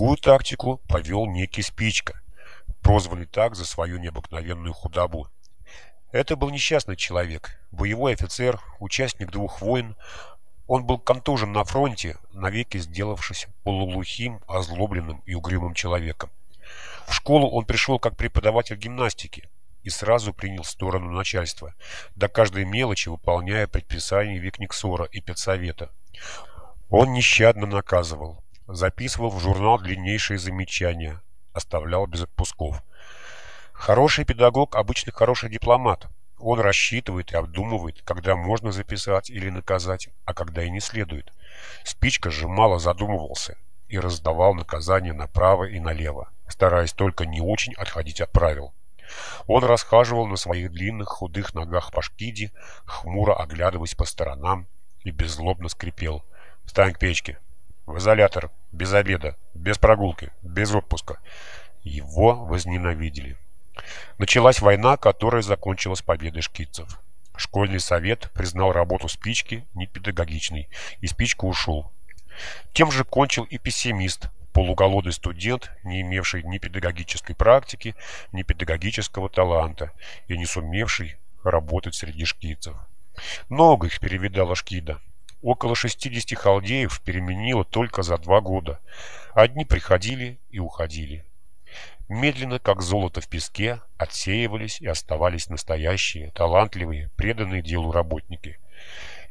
Другую тактику повел некий Спичка, прозванный так за свою необыкновенную худобу. Это был несчастный человек, боевой офицер, участник двух войн. Он был контужен на фронте, навеки сделавшись полулухим, озлобленным и угрюмым человеком. В школу он пришел как преподаватель гимнастики и сразу принял сторону начальства, до каждой мелочи выполняя предписания Викниксора и педсовета. Он нещадно наказывал, записывал в журнал длиннейшие замечания, оставлял без отпусков. Хороший педагог обычно хороший дипломат. Он рассчитывает и обдумывает, когда можно записать или наказать, а когда и не следует. Спичка же мало задумывался и раздавал наказания направо и налево, стараясь только не очень отходить от правил. Он расхаживал на своих длинных худых ногах по шкиде, хмуро оглядываясь по сторонам, и беззлобно скрипел. «Встань к печке! В изолятор! Без обеда! Без прогулки! Без отпуска!» Его возненавидели. Началась война, которая закончилась победой шкитцев. Школьный совет признал работу спички непедагогичной, и спичка ушел. Тем же кончил и пессимист, полуголодный студент, не имевший ни педагогической практики, ни педагогического таланта и не сумевший работать среди шкидцев. Много их перевидала шкида. Около 60 халдеев переменило только за два года. Одни приходили и уходили. Медленно, как золото в песке, отсеивались и оставались настоящие, талантливые, преданные делу работники.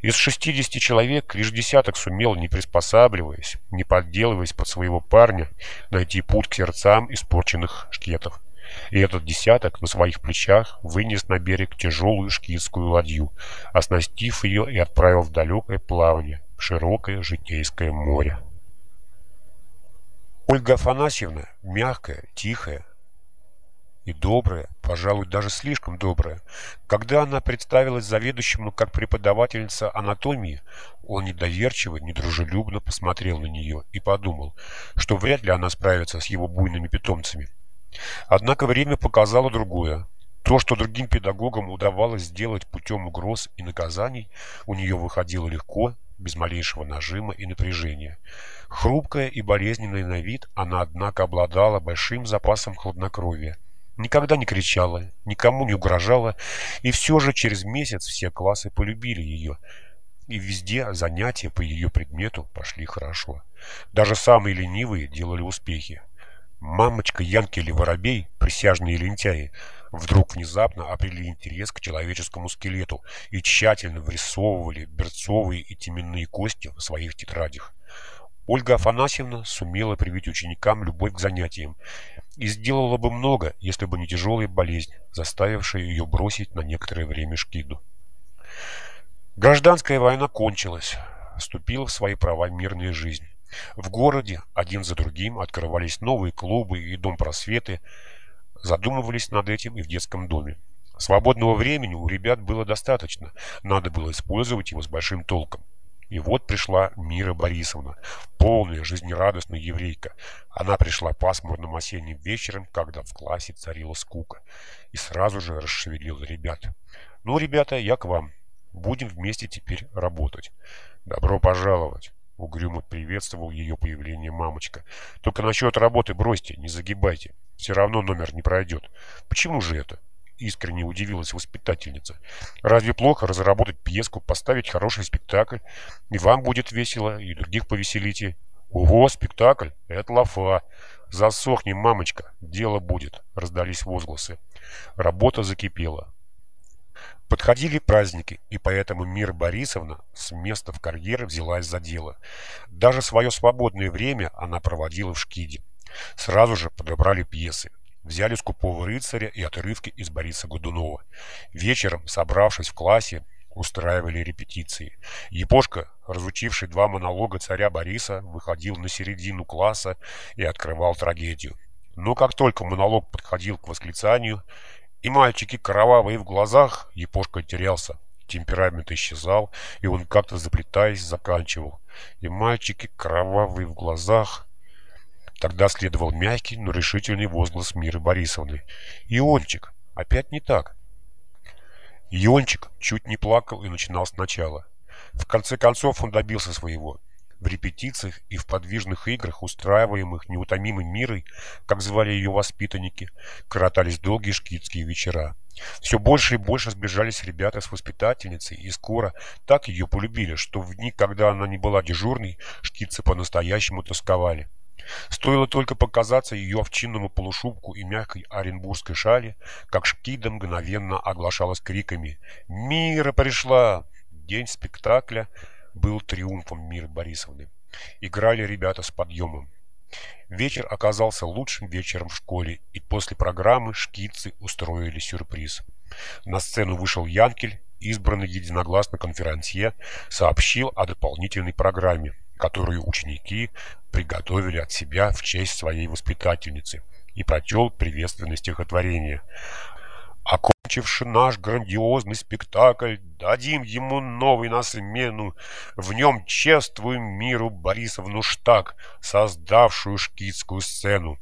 Из 60 человек лишь десяток сумел, не приспосабливаясь, не подделываясь под своего парня, найти путь к сердцам испорченных шкетов. И этот десяток на своих плечах вынес на берег тяжелую шкитскую ладью, оснастив ее и отправил в далекое плавание, в широкое житейское море. Ольга Афанасьевна, мягкая, тихая и добрая, пожалуй, даже слишком добрая. Когда она представилась заведующему как преподавательница анатомии, он недоверчиво, недружелюбно посмотрел на нее и подумал, что вряд ли она справится с его буйными питомцами. Однако время показало другое. То, что другим педагогам удавалось сделать путем угроз и наказаний, у нее выходило легко, без малейшего нажима и напряжения. Хрупкая и болезненная на вид, она, однако, обладала большим запасом хладнокровия. Никогда не кричала, никому не угрожала, и все же через месяц все классы полюбили ее, и везде занятия по ее предмету пошли хорошо. Даже самые ленивые делали успехи. Мамочка Янки или Воробей, присяжные лентяи, вдруг внезапно обрели интерес к человеческому скелету и тщательно вырисовывали берцовые и теменные кости в своих тетрадях. Ольга Афанасьевна сумела привить ученикам любовь к занятиям и сделала бы много, если бы не тяжелая болезнь, заставившая ее бросить на некоторое время шкиду. Гражданская война кончилась, вступила в свои права мирная жизнь. В городе один за другим открывались новые клубы и дом просветы, задумывались над этим и в детском доме. Свободного времени у ребят было достаточно, надо было использовать его с большим толком. И вот пришла Мира Борисовна, полная, жизнерадостная еврейка. Она пришла пасмурным осенним вечером, когда в классе царила скука, и сразу же расшевелила ребят. «Ну, ребята, я к вам. Будем вместе теперь работать. Добро пожаловать!» Угрюмо приветствовал ее появление мамочка. «Только насчет работы бросьте, не загибайте. Все равно номер не пройдет. Почему же это?» Искренне удивилась воспитательница. «Разве плохо разработать пьеску, поставить хороший спектакль? И вам будет весело, и других повеселите». «Ого, спектакль! Это лафа! Засохни, мамочка, дело будет!» Раздались возгласы. Работа закипела. Подходили праздники, и поэтому Мира Борисовна с места в карьере взялась за дело. Даже свое свободное время она проводила в Шкиде. Сразу же подобрали пьесы. Взяли «Скупого рыцаря» и отрывки из Бориса Годунова. Вечером, собравшись в классе, устраивали репетиции. Япошка, разучивший два монолога царя Бориса, выходил на середину класса и открывал трагедию. Но как только монолог подходил к восклицанию, и мальчики кровавые в глазах, Япошка терялся. Темперамент исчезал, и он как-то заплетаясь заканчивал. И мальчики кровавые в глазах. Тогда следовал мягкий, но решительный возглас Миры Борисовны. «Иончик, опять не так». Иончик чуть не плакал и начинал сначала. В конце концов он добился своего. В репетициях и в подвижных играх, устраиваемых неутомимой мирой, как звали ее воспитанники, коротались долгие шкитские вечера. Все больше и больше сближались ребята с воспитательницей, и скоро так ее полюбили, что в дни, когда она не была дежурной, шкитцы по-настоящему тосковали. Стоило только показаться ее овчинному полушубку и мягкой оренбургской шали, как Шкида мгновенно оглашалась криками «Мира пришла!». День спектакля был триумфом Миры Борисовны. Играли ребята с подъемом. Вечер оказался лучшим вечером в школе, и после программы шкицы устроили сюрприз. На сцену вышел Янкель, избранный единогласно конферансье, сообщил о дополнительной программе, которую ученики приготовили от себя в честь своей воспитательницы, и прочел приветственное стихотворение. Окончивши наш грандиозный спектакль, дадим ему новый на смену. В нем чествуем миру Борисовну Штаг, создавшую шкитскую сцену.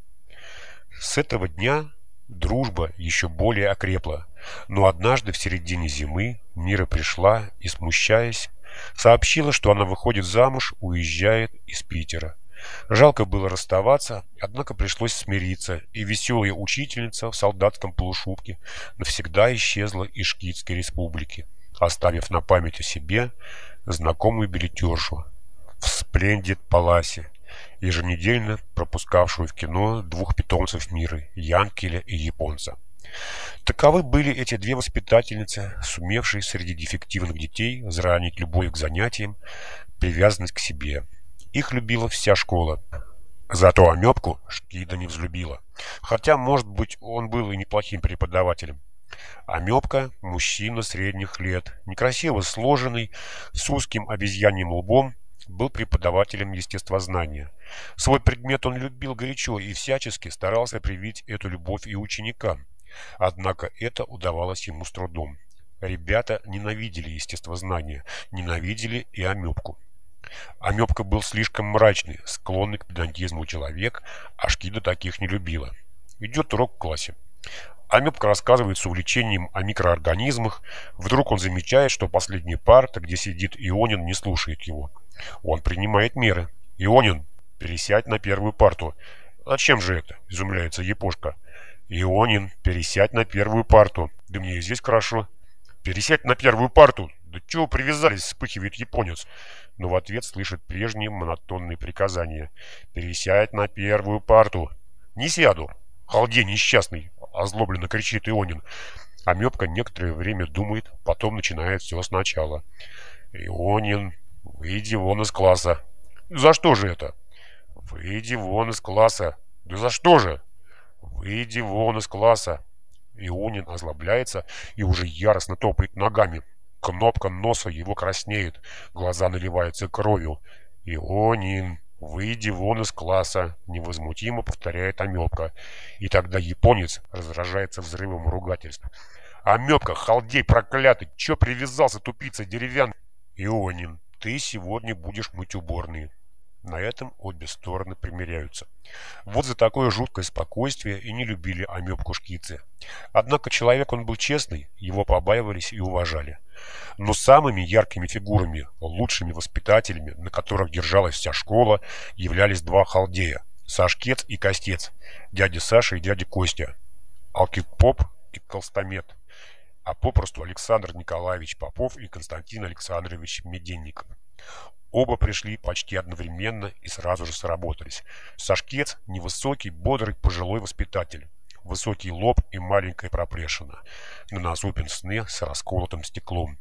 С этого дня дружба еще более окрепла, но однажды в середине зимы Мира пришла и, смущаясь, Сообщила, что она выходит замуж, уезжает из Питера. Жалко было расставаться, однако пришлось смириться, и веселая учительница в солдатском полушубке навсегда исчезла из Шкитской республики, оставив на память о себе знакомую билетершу в Сплендид Паласе, еженедельно пропускавшую в кино двух питомцев мира, Янкеля и Японца. Таковы были эти две воспитательницы, сумевшие среди дефективных детей заранить любовь к занятиям, привязанность к себе. Их любила вся школа. Зато Амебку Шкида не взлюбила. Хотя, может быть, он был и неплохим преподавателем. Амебка – мужчина средних лет, некрасиво сложенный, с узким обезьяньим лбом, был преподавателем естествознания. Свой предмет он любил горячо и всячески старался привить эту любовь и ученикам. Однако это удавалось ему с трудом. Ребята ненавидели естествознание, ненавидели и Амебку. Амебка был слишком мрачный, склонный к педантизму человек, а Шкида таких не любила. Идет урок в классе. Амебка рассказывает с увлечением о микроорганизмах. Вдруг он замечает, что последняя парта, где сидит Ионин, не слушает его. Он принимает меры. «Ионин, пересядь на первую парту». «Зачем же это?» – изумляется Епошка. «Ионин, пересядь на первую парту. Да мне и здесь хорошо». «Пересядь на первую парту. Да чего привязались?» – вспыхивает японец. Но в ответ слышит прежние монотонные приказания. «Пересядь на первую парту». «Не сяду». «Халдей несчастный!» – озлобленно кричит Ионин. Амебка некоторое время думает, потом начинает все сначала. «Ионин, выйди вон из класса». «За что же это?» «Выйди вон из класса». «Да за что же?» «Выйди вон из класса!» Ионин озлобляется и уже яростно топает ногами. Кнопка носа его краснеет, глаза наливаются кровью. «Ионин, выйди вон из класса!» — невозмутимо повторяет Амебка. И тогда японец раздражается взрывом ругательств. «Амебка, халдей проклятый! Чё привязался, тупица деревянный?» «Ионин, ты сегодня будешь мыть уборные!» На этом обе стороны примиряются. Вот за такое жуткое спокойствие и не любили амебку шкицы. Однако человек он был честный, его побаивались и уважали. Но самыми яркими фигурами, лучшими воспитателями, на которых держалась вся школа, являлись два халдея – Сашкец и Костец, дядя Саша и дядя Костя, Алкик-Поп и Толстомет, а попросту Александр Николаевич Попов и Константин Александрович Меденников. Оба пришли почти одновременно и сразу же сработались. Сашкец – невысокий, бодрый, пожилой воспитатель. Высокий лоб и маленькая проплешина. На носу пенсне с расколотым стеклом.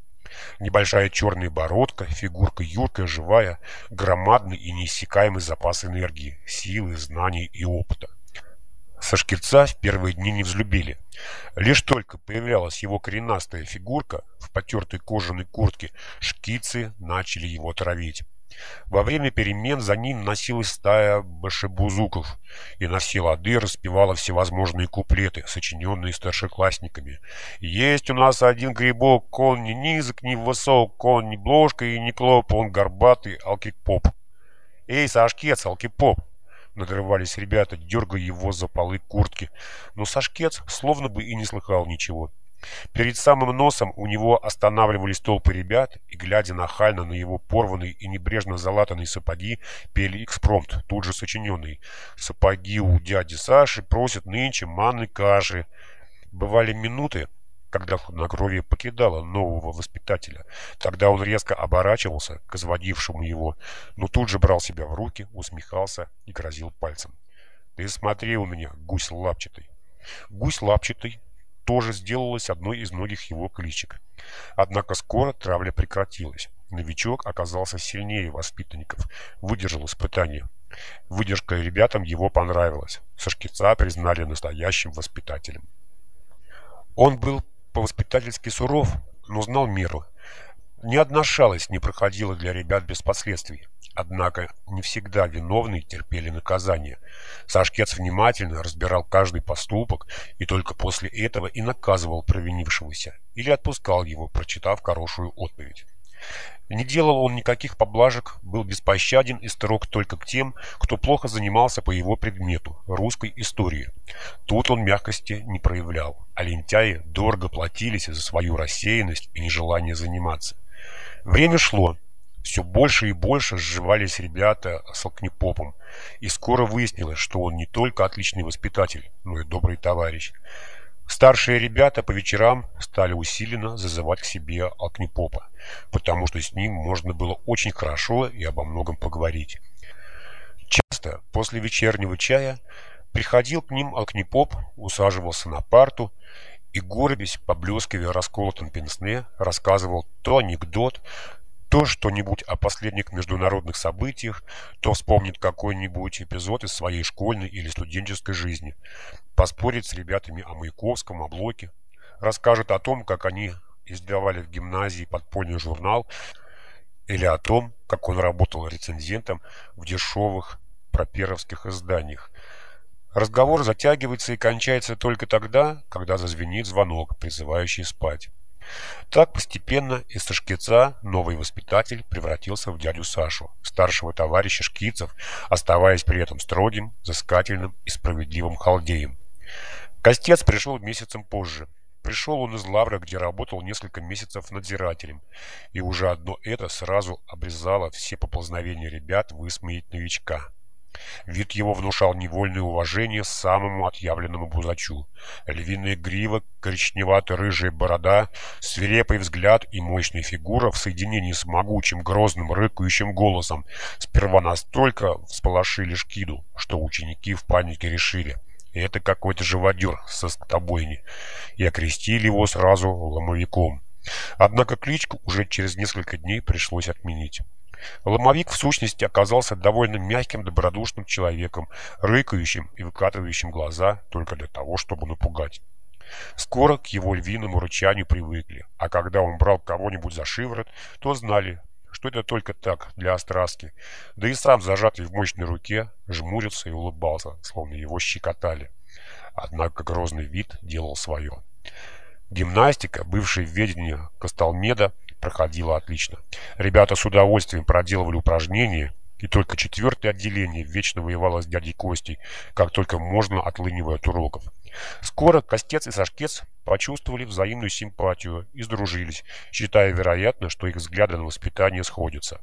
Небольшая черная бородка, фигурка юркая, живая, громадный и неиссякаемый запас энергии, силы, знаний и опыта. Сашкирца в первые дни не взлюбили. Лишь только появлялась его коренастая фигурка в потертой кожаной куртке, шкицы начали его травить. Во время перемен за ним носилась стая башебузуков, и на все лады распевала всевозможные куплеты, сочиненные старшеклассниками. «Есть у нас один грибок, он не низок, не высок, он не бложка и не клоп, он горбатый, алкик-поп». «Эй, Сашкец, алкик-поп!» Надрывались ребята, дергая его за полы куртки. Но Сашкец словно бы и не слыхал ничего. Перед самым носом у него останавливались толпы ребят, и, глядя нахально на его порванные и небрежно залатанные сапоги, пели экспромт, тут же сочиненный. «Сапоги у дяди Саши просят нынче манны каши». Бывали минуты, когда хладнокровие покидало нового воспитателя. Тогда он резко оборачивался к изводившему его, но тут же брал себя в руки, усмехался и грозил пальцем. «Ты смотри у меня, гусь лапчатый». Гусь лапчатый тоже сделалась одной из многих его кличек. Однако скоро травля прекратилась. Новичок оказался сильнее воспитанников, выдержал испытание. Выдержка ребятам его понравилась. Сашкица признали настоящим воспитателем. Он был по-воспитательски суров, но знал меру. Ни одна шалость не проходила для ребят без последствий. Однако не всегда виновные терпели наказание. Сашкец внимательно разбирал каждый поступок и только после этого и наказывал провинившегося или отпускал его, прочитав хорошую отповедь. Не делал он никаких поблажек, был беспощаден и строг только к тем, кто плохо занимался по его предмету – русской истории. Тут он мягкости не проявлял, а лентяи дорого платились за свою рассеянность и нежелание заниматься. Время шло, все больше и больше сживались ребята с алкнепопом, и скоро выяснилось, что он не только отличный воспитатель, но и добрый товарищ. Старшие ребята по вечерам стали усиленно зазывать к себе алкнепопа, потому что с ним можно было очень хорошо и обо многом поговорить. Часто после вечернего чая приходил к ним алкнепоп, усаживался на парту и, горбясь, поблескивая расколотым пенсне, рассказывал то анекдот, то что-нибудь о последних международных событиях, то вспомнит какой-нибудь эпизод из своей школьной или студенческой жизни, поспорит с ребятами о Маяковском, о Блоке, расскажет о том, как они издавали в гимназии подпольный журнал, или о том, как он работал рецензентом в дешевых проперовских изданиях. Разговор затягивается и кончается только тогда, когда зазвенит звонок, призывающий спать. Так постепенно из Сашкица новый воспитатель превратился в дядю Сашу, старшего товарища шкицев, оставаясь при этом строгим, взыскательным и справедливым халдеем. Костец пришел месяцем позже. Пришел он из Лавра, где работал несколько месяцев надзирателем, и уже одно это сразу обрезало все поползновения ребят высмеять новичка. Вид его внушал невольное уважение самому отъявленному бузачу. Львиная грива, коричневато-рыжая борода, свирепый взгляд и мощная фигура в соединении с могучим, грозным, рыкающим голосом сперва настолько всполошили Шкиду, что ученики в панике решили – это какой-то живодер со скотобойни, и окрестили его сразу ломовиком. Однако кличку уже через несколько дней пришлось отменить. Ломовик в сущности оказался довольно мягким, добродушным человеком, рыкающим и выкатывающим глаза только для того, чтобы напугать. Скоро к его львиному рычанию привыкли, а когда он брал кого-нибудь за шиворот, то знали, что это только так, для остраски. Да и сам, зажатый в мощной руке, жмурился и улыбался, словно его щекотали. Однако грозный вид делал свое. Гимнастика, бывшая в ведении Костолмеда, проходила отлично. Ребята с удовольствием проделывали упражнения, и только четвертое отделение вечно воевало с дядей Костей, как только можно отлынивая от уроков. Скоро Костец и Сашкец почувствовали взаимную симпатию и сдружились, считая вероятно, что их взгляды на воспитание сходятся.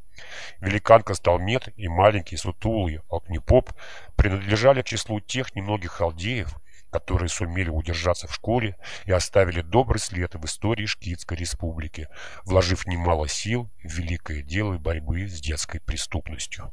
Великан Костолмет и маленький сутулый Алкнепоп принадлежали к числу тех немногих халдеев, которые сумели удержаться в школе и оставили добрый след в истории Шкитской республики, вложив немало сил в великое дело борьбы с детской преступностью.